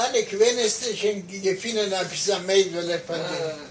Alle Quellen ist schon gefinen ein bisschen mehr, weil